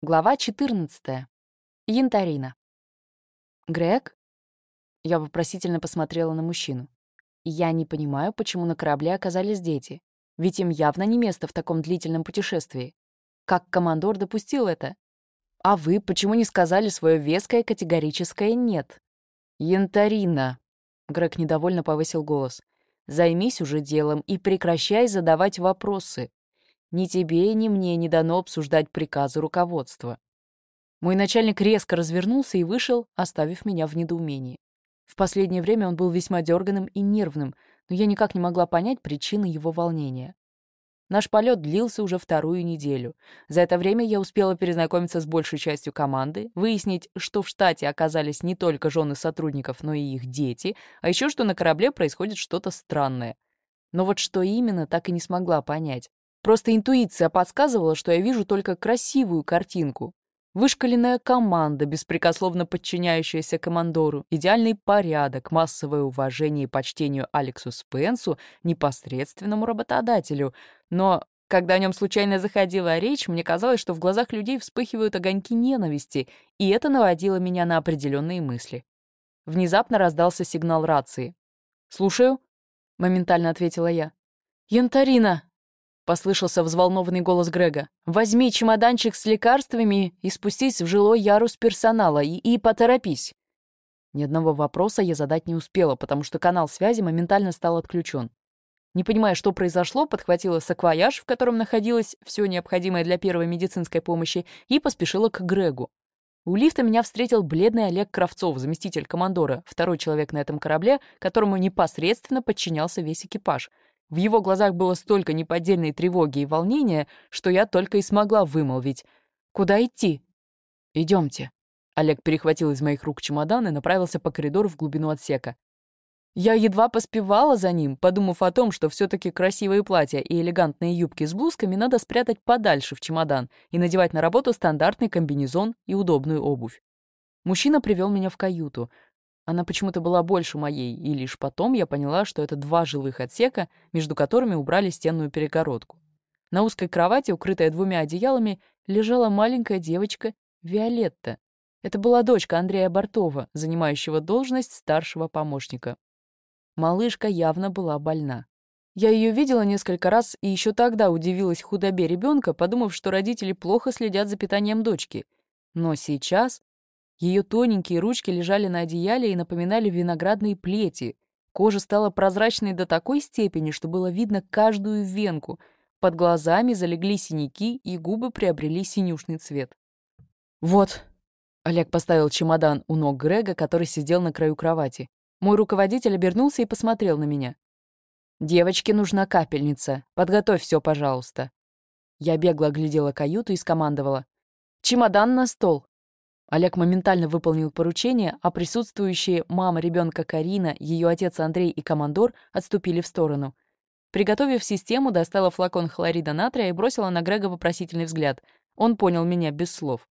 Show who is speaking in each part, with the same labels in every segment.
Speaker 1: Глава 14. Янтарина. «Грег?» Я вопросительно посмотрела на мужчину. «Я не понимаю, почему на корабле оказались дети. Ведь им явно не место в таком длительном путешествии. Как командор допустил это? А вы почему не сказали свое веское категорическое «нет»?» «Янтарина!» Грег недовольно повысил голос. «Займись уже делом и прекращай задавать вопросы. Ни тебе, ни мне не дано обсуждать приказы руководства. Мой начальник резко развернулся и вышел, оставив меня в недоумении. В последнее время он был весьма дерганым и нервным, но я никак не могла понять причины его волнения. Наш полет длился уже вторую неделю. За это время я успела перезнакомиться с большей частью команды, выяснить, что в штате оказались не только жены сотрудников, но и их дети, а еще что на корабле происходит что-то странное. Но вот что именно, так и не смогла понять. Просто интуиция подсказывала, что я вижу только красивую картинку. Вышкаленная команда, беспрекословно подчиняющаяся командору, идеальный порядок, массовое уважение и почтению Алексу Спенсу, непосредственному работодателю. Но когда о нем случайно заходила речь, мне казалось, что в глазах людей вспыхивают огоньки ненависти, и это наводило меня на определенные мысли. Внезапно раздался сигнал рации. «Слушаю», — моментально ответила я. «Янтарина!» Послышался взволнованный голос Грега. «Возьми чемоданчик с лекарствами и спустись в жилой ярус персонала и, и поторопись». Ни одного вопроса я задать не успела, потому что канал связи моментально стал отключен. Не понимая, что произошло, подхватила саквояж, в котором находилось все необходимое для первой медицинской помощи, и поспешила к Грегу. У лифта меня встретил бледный Олег Кравцов, заместитель командора, второй человек на этом корабле, которому непосредственно подчинялся весь экипаж — в его глазах было столько неподдельной тревоги и волнения, что я только и смогла вымолвить. «Куда идти?» «Идемте». Олег перехватил из моих рук чемодан и направился по коридору в глубину отсека. Я едва поспевала за ним, подумав о том, что все таки красивые платья и элегантные юбки с блузками надо спрятать подальше в чемодан и надевать на работу стандартный комбинезон и удобную обувь. Мужчина привел меня в каюту. Она почему-то была больше моей, и лишь потом я поняла, что это два жилых отсека, между которыми убрали стенную перегородку. На узкой кровати, укрытая двумя одеялами, лежала маленькая девочка Виолетта. Это была дочка Андрея Бортова, занимающего должность старшего помощника. Малышка явно была больна. Я ее видела несколько раз и еще тогда удивилась худобе ребенка, подумав, что родители плохо следят за питанием дочки. Но сейчас ее тоненькие ручки лежали на одеяле и напоминали виноградные плети. Кожа стала прозрачной до такой степени, что было видно каждую венку. Под глазами залегли синяки, и губы приобрели синюшный цвет. «Вот», — Олег поставил чемодан у ног Грега, который сидел на краю кровати. Мой руководитель обернулся и посмотрел на меня. «Девочке нужна капельница. Подготовь все, пожалуйста». Я бегло оглядела каюту и скомандовала. «Чемодан на стол. Олег моментально выполнил поручение, а присутствующие мама ребенка Карина, ее отец Андрей и командор отступили в сторону. Приготовив систему, достала флакон хлорида натрия и бросила на Грега вопросительный взгляд. Он понял меня без слов.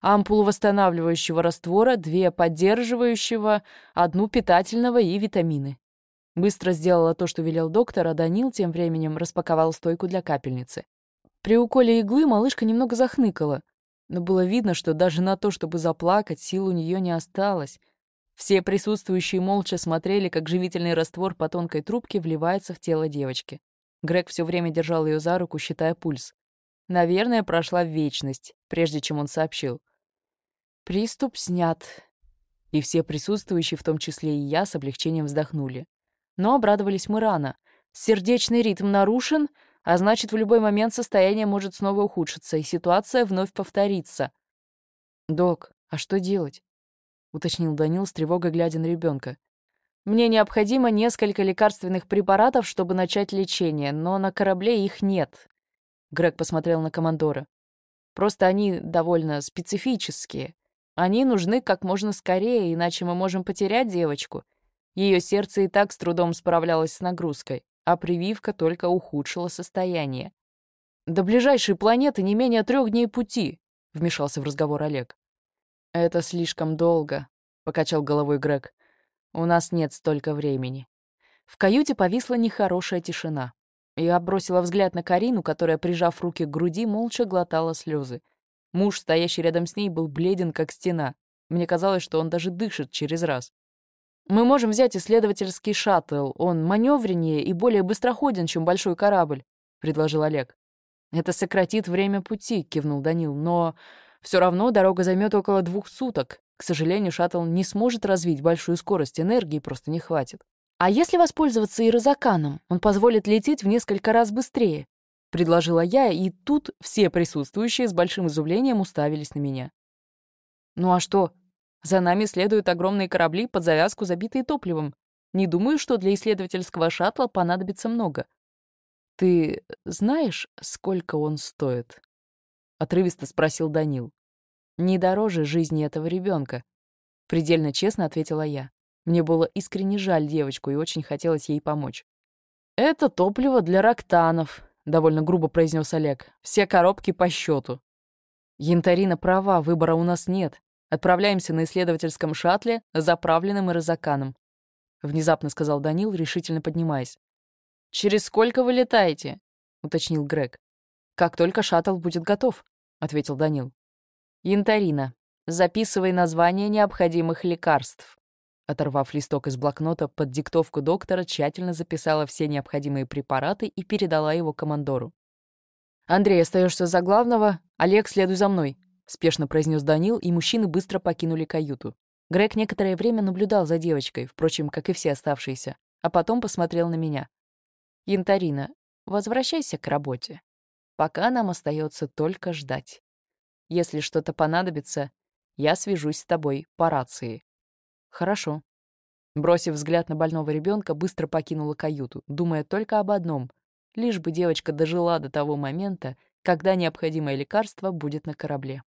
Speaker 1: Ампулу восстанавливающего раствора, две поддерживающего, одну питательного и витамины. Быстро сделала то, что велел доктор, а Данил тем временем распаковал стойку для капельницы. При уколе иглы малышка немного захныкала, но было видно, что даже на то, чтобы заплакать, сил у нее не осталось. Все присутствующие молча смотрели, как живительный раствор по тонкой трубке вливается в тело девочки. Грег все время держал ее за руку, считая пульс. Наверное, прошла вечность, прежде чем он сообщил. «Приступ снят». И все присутствующие, в том числе и я, с облегчением вздохнули. Но обрадовались мы рано. Сердечный ритм нарушен, а значит, в любой момент состояние может снова ухудшиться, и ситуация вновь повторится. «Док, а что делать?» — уточнил Данил с тревогой, глядя на ребенка. «Мне необходимо несколько лекарственных препаратов, чтобы начать лечение, но на корабле их нет». Грег посмотрел на командора. «Просто они довольно специфические. Они нужны как можно скорее, иначе мы можем потерять девочку. Ее сердце и так с трудом справлялось с нагрузкой а прививка только ухудшила состояние. «До ближайшей планеты не менее трех дней пути», — вмешался в разговор Олег. «Это слишком долго», — покачал головой Грег. «У нас нет столько времени». В каюте повисла нехорошая тишина. Я бросила взгляд на Карину, которая, прижав руки к груди, молча глотала слезы. Муж, стоящий рядом с ней, был бледен, как стена. Мне казалось, что он даже дышит через раз. «Мы можем взять исследовательский шаттл. Он маневреннее и более быстроходен, чем большой корабль», — предложил Олег. «Это сократит время пути», — кивнул Данил. «Но все равно дорога займет около двух суток. К сожалению, шаттл не сможет развить большую скорость, энергии просто не хватит. А если воспользоваться ирозаканом, он позволит лететь в несколько раз быстрее», — предложила я, и тут все присутствующие с большим изумлением уставились на меня. «Ну а что? За нами следуют огромные корабли под завязку, забитые топливом. Не думаю, что для исследовательского шаттла понадобится много. Ты знаешь, сколько он стоит?» — отрывисто спросил Данил. «Не дороже жизни этого ребенка», — предельно честно ответила я. Мне было искренне жаль девочку и очень хотелось ей помочь. «Это топливо для рактанов», — довольно грубо произнес Олег. «Все коробки по счету». «Янтарина права, выбора у нас нет. Отправляемся на исследовательском шаттле, заправленным ирозаканом», — внезапно сказал Данил, решительно поднимаясь. «Через сколько вы летаете?» — уточнил Грег. «Как только шаттл будет готов», — ответил Данил. «Янтарина, записывай название необходимых лекарств». Оторвав листок из блокнота под диктовку доктора, тщательно записала все необходимые препараты и передала его командору. «Андрей, остаешься за главного. Олег, следуй за мной», спешно произнес Данил, и мужчины быстро покинули каюту. Грег некоторое время наблюдал за девочкой, впрочем, как и все оставшиеся, а потом посмотрел на меня. «Янтарина, возвращайся к работе. Пока нам остается только ждать. Если что-то понадобится, я свяжусь с тобой по рации». «Хорошо». Бросив взгляд на больного ребенка, быстро покинула каюту, думая только об одном — лишь бы девочка дожила до того момента, когда необходимое лекарство будет на корабле.